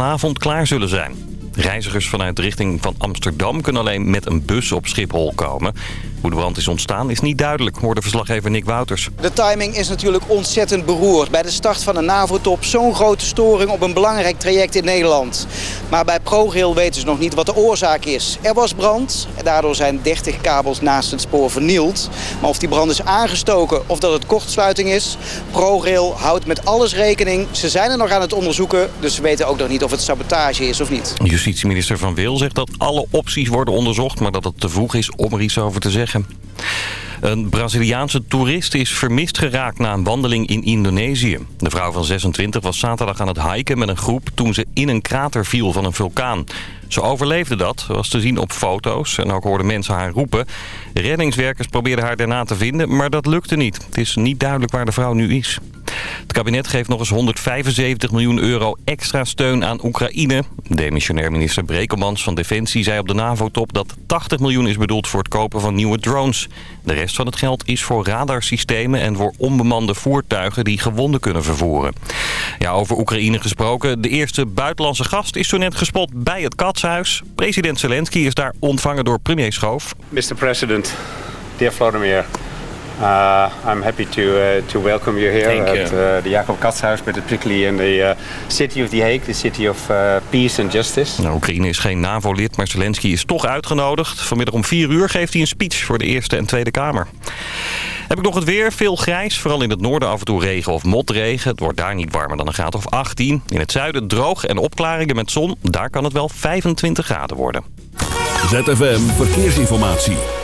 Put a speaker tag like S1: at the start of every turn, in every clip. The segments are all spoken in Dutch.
S1: vanavond klaar zullen zijn. Reizigers vanuit de richting van Amsterdam kunnen alleen met een bus op Schiphol komen. Hoe de brand is ontstaan is niet duidelijk, hoorde verslaggever Nick Wouters.
S2: De timing is natuurlijk ontzettend beroerd. Bij de start van een NAVO-top zo'n grote storing op een belangrijk traject in Nederland. Maar bij ProRail weten ze nog niet wat de oorzaak is. Er was brand en daardoor zijn 30 kabels naast het spoor vernield. Maar of die brand is aangestoken of dat het kortsluiting is... ProRail houdt met alles rekening. Ze zijn er nog aan het onderzoeken, dus ze weten ook nog niet of het sabotage is of niet.
S1: Justitieminister Van Wil zegt dat alle opties worden onderzocht... maar dat het te vroeg is om er iets over te zeggen. Een Braziliaanse toerist is vermist geraakt na een wandeling in Indonesië. De vrouw van 26 was zaterdag aan het hiken met een groep toen ze in een krater viel van een vulkaan. Ze overleefde dat, was te zien op foto's en ook hoorden mensen haar roepen. Reddingswerkers probeerden haar daarna te vinden, maar dat lukte niet. Het is niet duidelijk waar de vrouw nu is. Het kabinet geeft nog eens 175 miljoen euro extra steun aan Oekraïne. Demissionair minister Brekelmans van Defensie zei op de NAVO-top dat 80 miljoen is bedoeld voor het kopen van nieuwe drones. De rest van het geld is voor radarsystemen en voor onbemande voertuigen die gewonden kunnen vervoeren. Ja, over Oekraïne gesproken. De eerste buitenlandse gast is zo net gespot bij het Katshuis. President Zelensky is daar ontvangen door premier Schoof.
S3: Mr. President, dear Vladimir, uh, I'm happy to uh, to welcome you here
S1: Thank
S3: at
S1: you.
S3: uh, the Jacob Katshuis, but particularly in the uh, city of The Hague, the city of uh, peace and justice.
S1: Nou, Oekraïne is geen NAVO-lid, maar Zelensky is toch uitgenodigd. Vanmiddag om 4 uur geeft hij een speech voor de Eerste en Tweede Kamer. Heb ik nog het weer. Veel grijs. Vooral in het noorden af en toe regen of motregen. Het wordt daar niet warmer dan een graad of 18. In het zuiden droog en opklaringen met zon. Daar kan het wel 25 graden worden.
S4: ZFM Verkeersinformatie.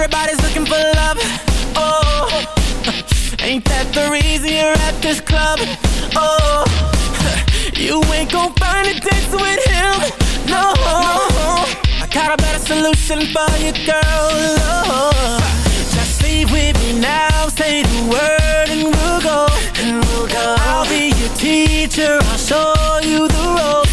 S5: Everybody's looking for love. Oh, ain't that the reason you're at this club? Oh, you ain't gon' find a dance with him. No, I got a better solution for you, girl. Oh, just leave with me now. Say the word and we'll go. And we'll go. I'll be your teacher. I'll show you the ropes.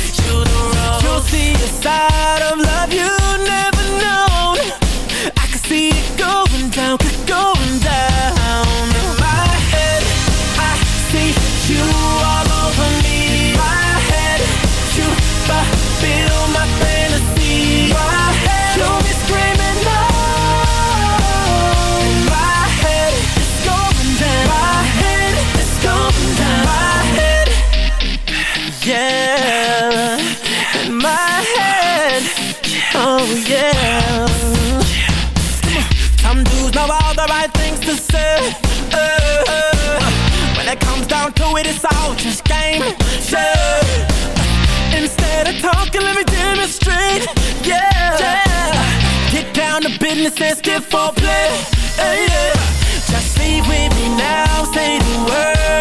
S5: Say. Uh, when it comes down to it, it's all just game. Yeah. Instead of talking, let me demonstrate. Yeah. Get down to business and skip for play. Eh, yeah. Just leave with me now. Say the word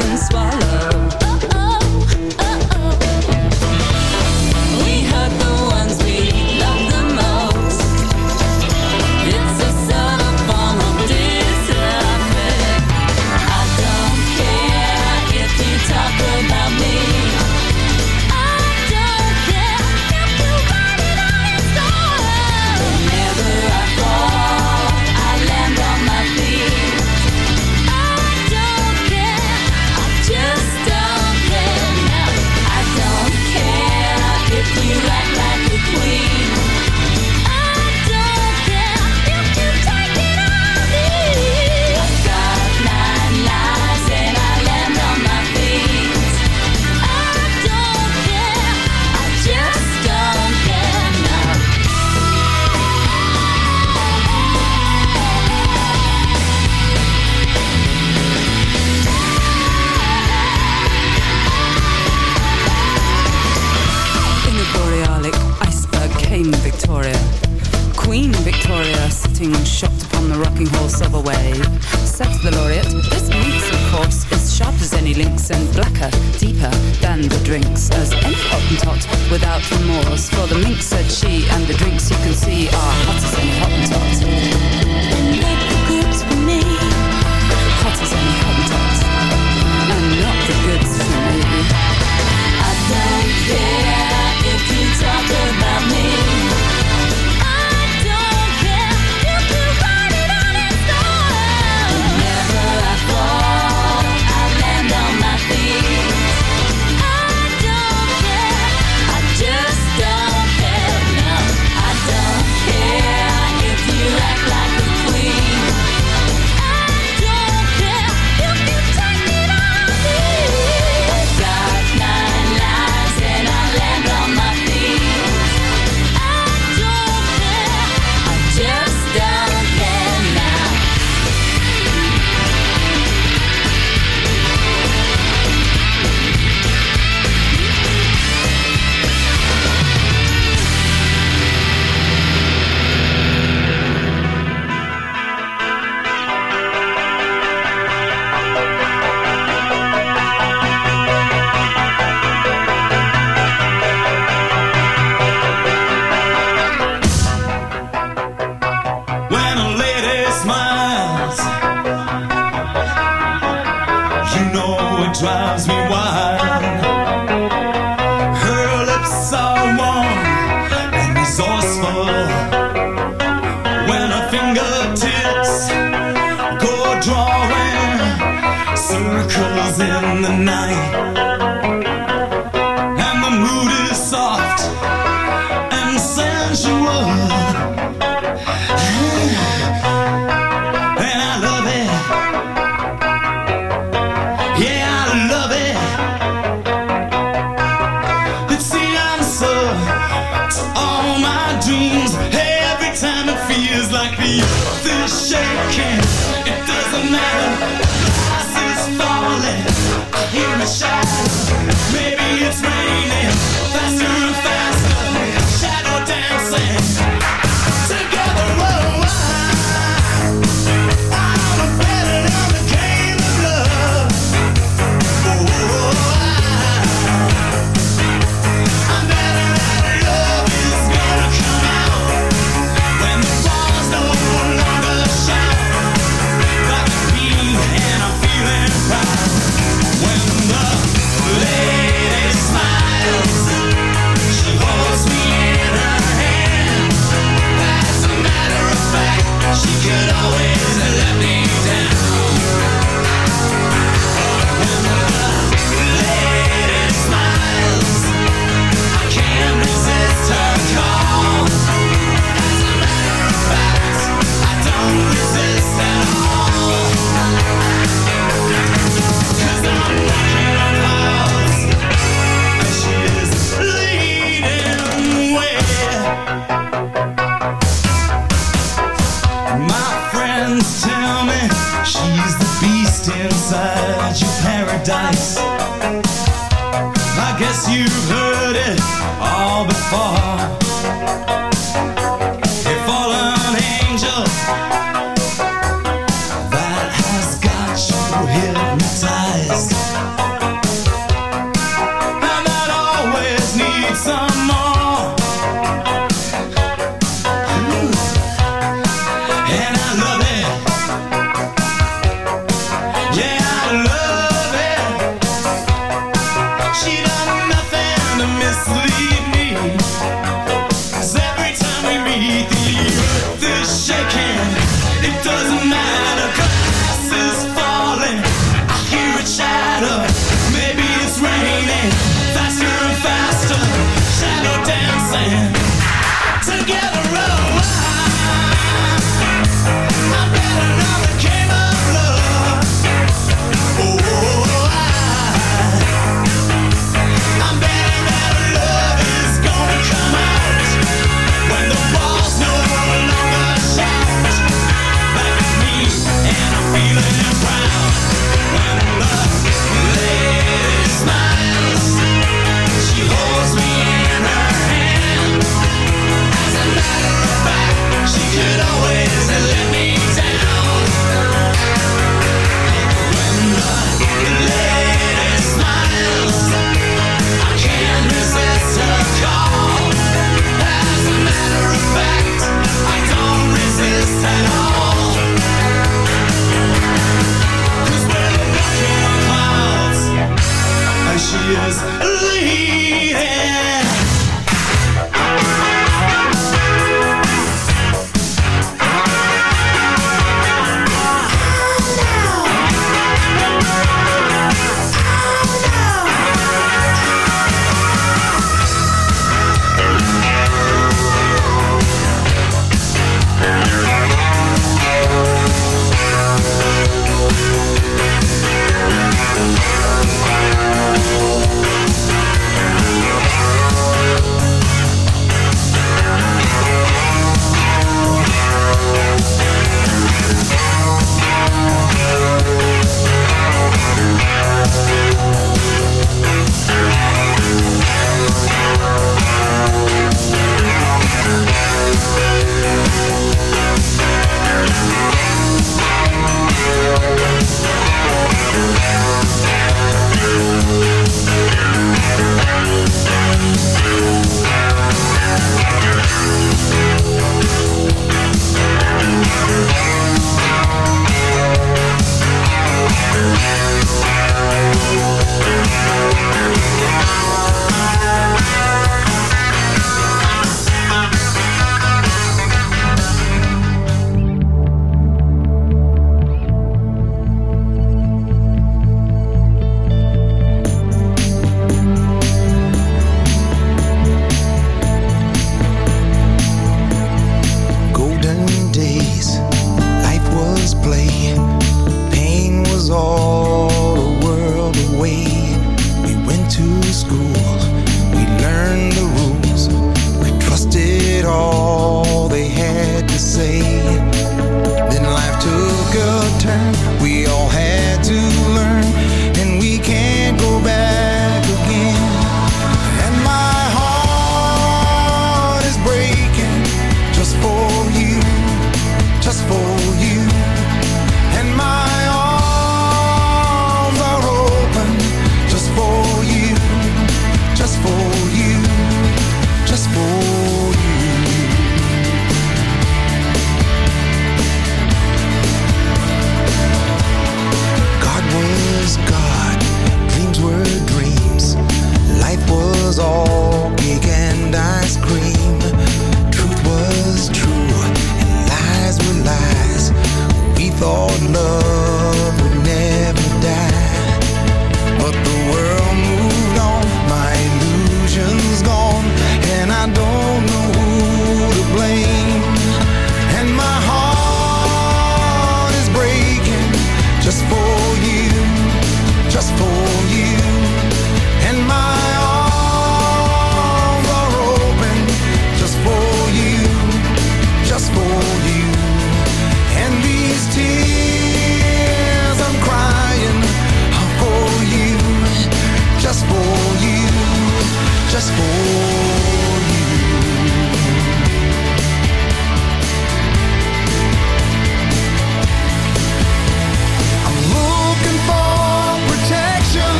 S5: and
S6: swallow.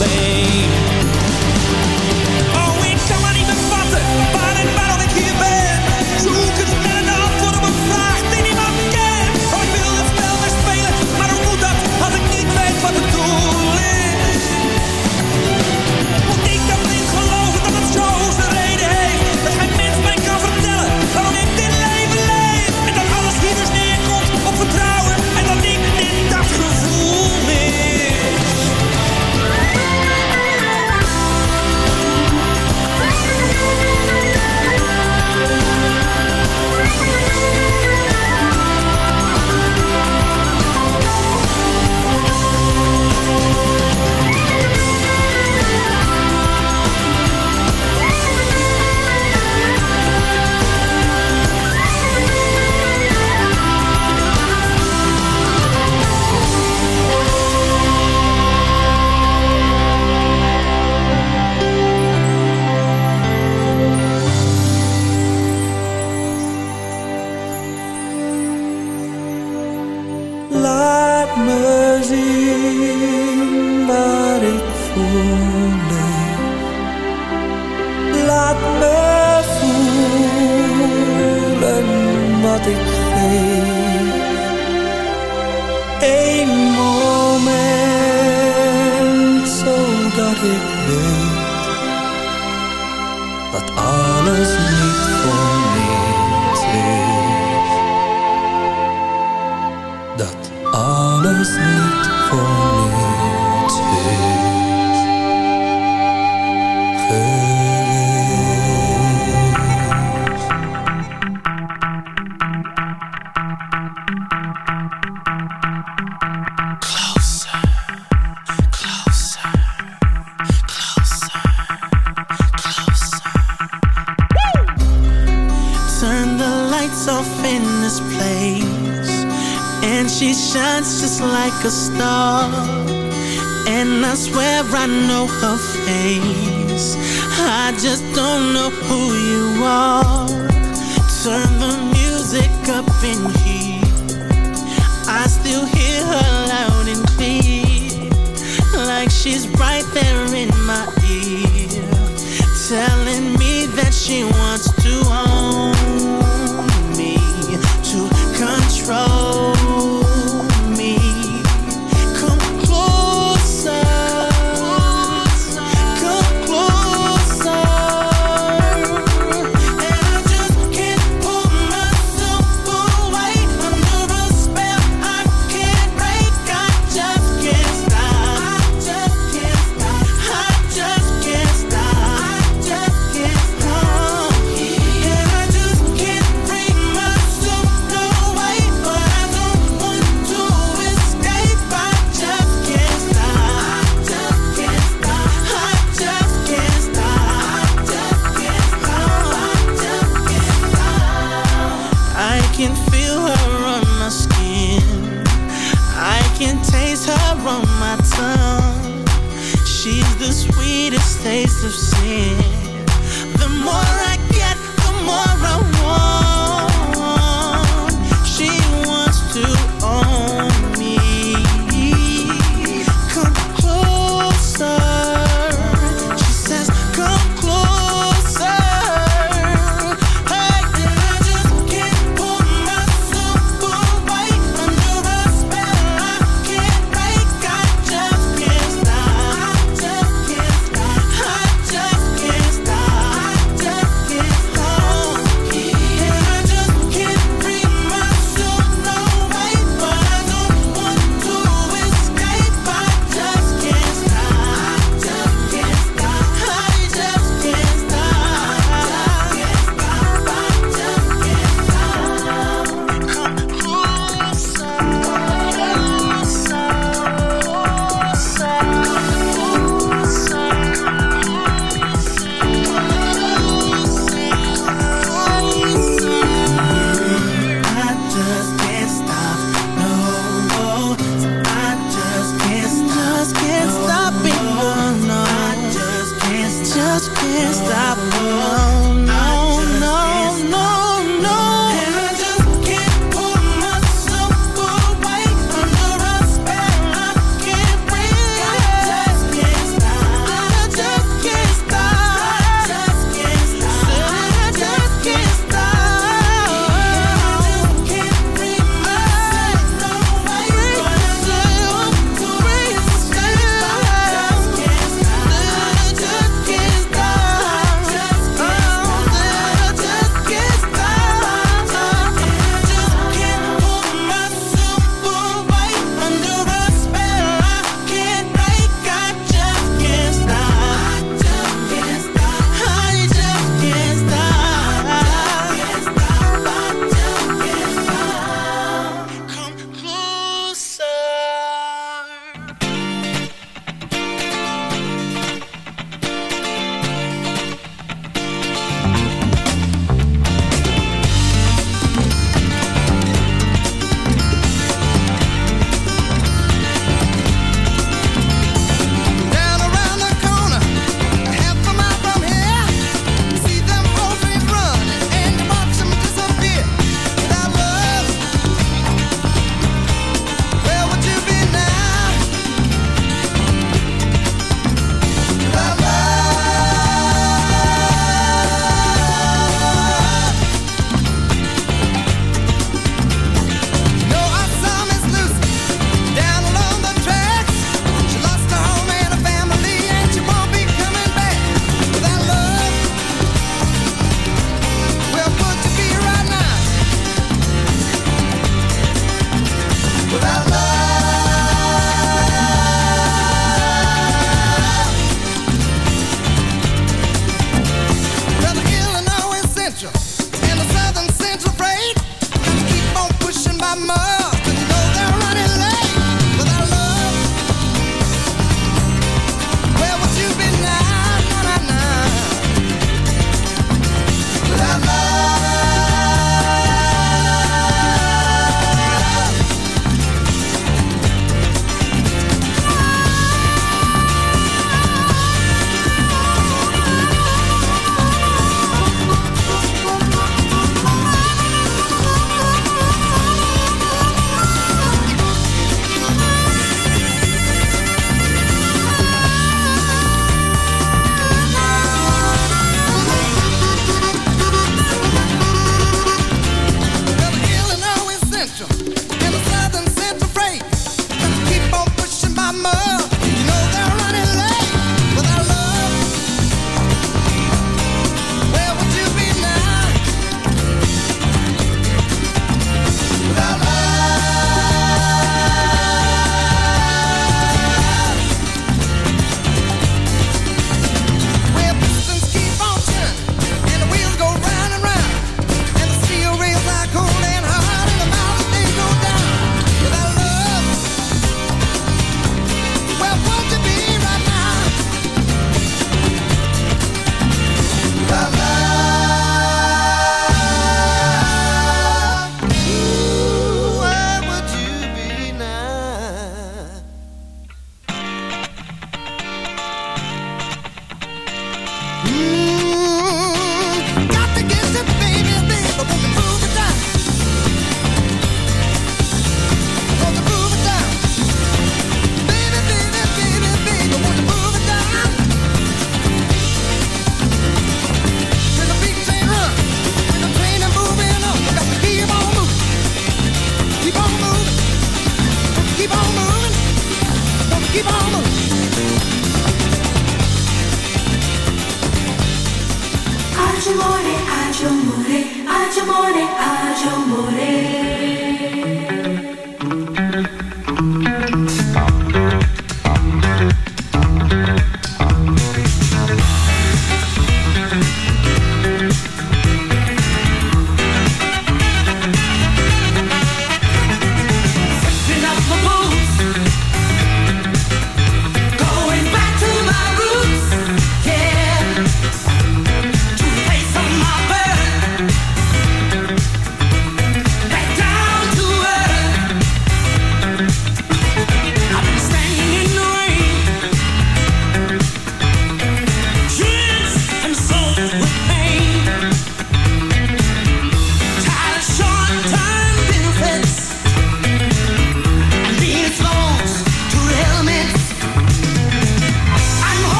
S7: lane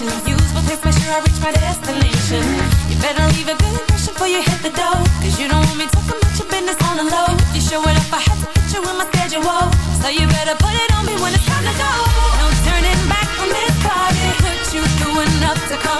S7: Use my make sure I reach my destination. You better leave a good impression before you hit the door Cause you don't want me talking about your business on the low. If you show it up, I have to put you in my schedule. So you better put it on me when it's time to go. No turning back from this party. Put you through enough to come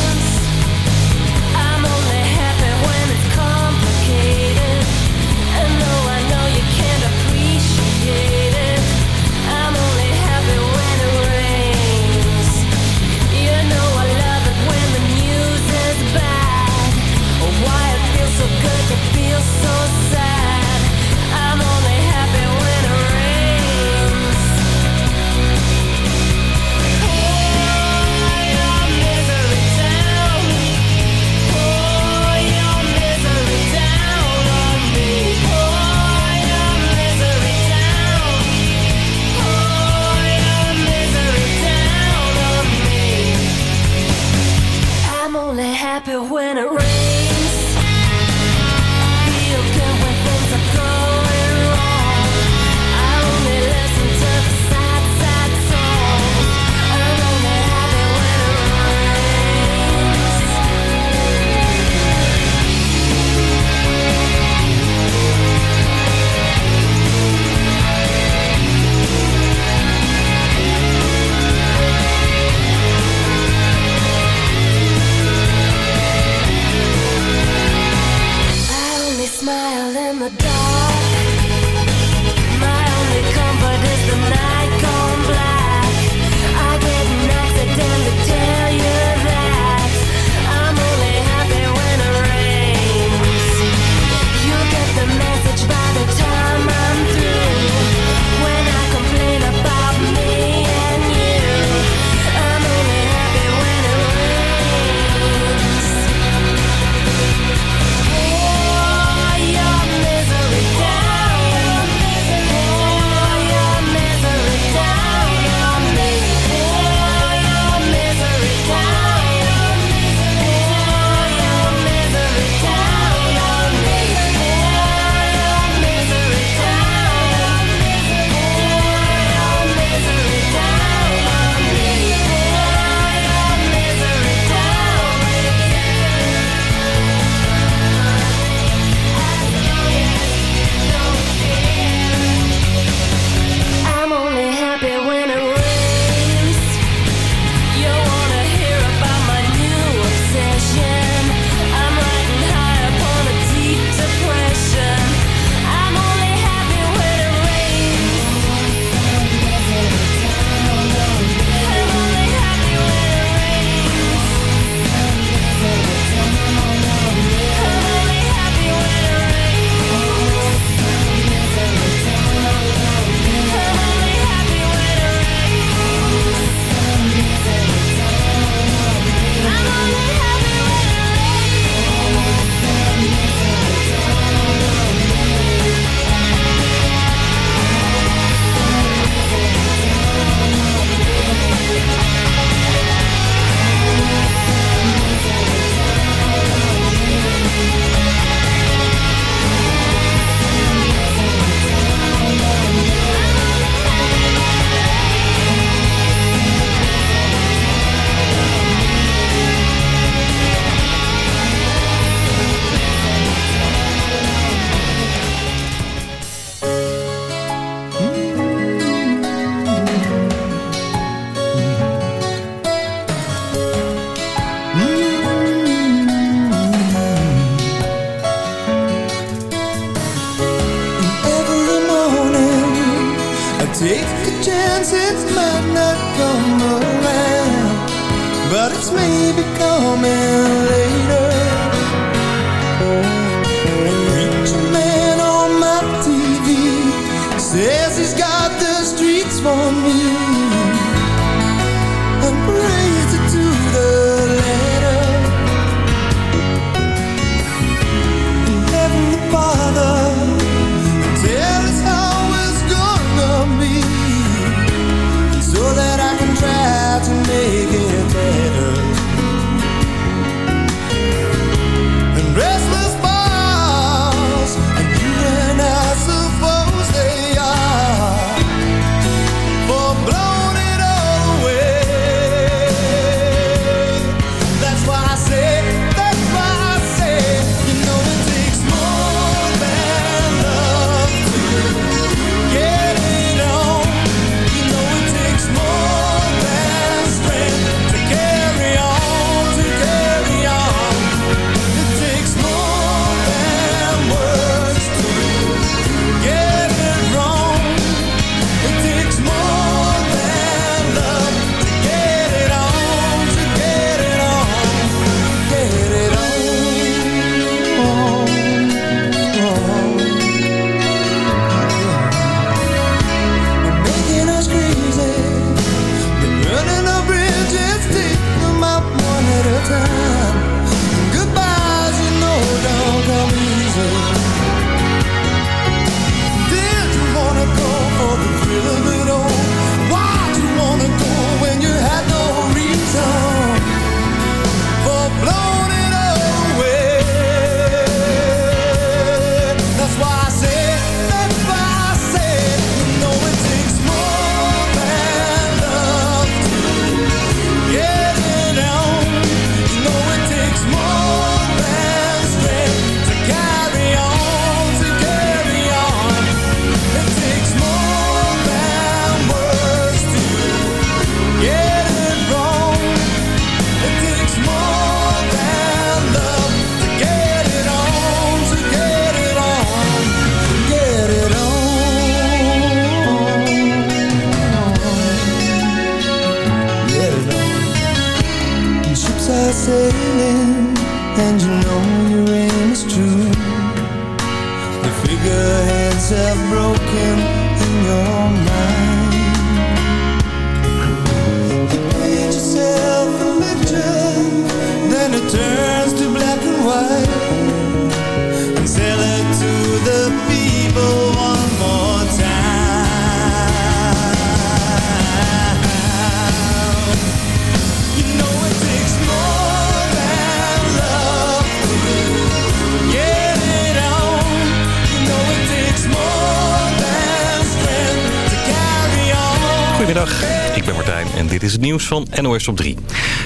S1: Van NOS op 3.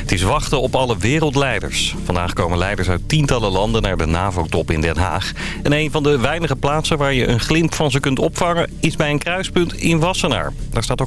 S1: Het is wachten op alle wereldleiders. Vandaag komen leiders uit tientallen landen naar de NAVO-top in Den Haag. En een van de weinige plaatsen waar je een glimp van ze kunt opvangen... is bij een kruispunt in Wassenaar. Daar staat ook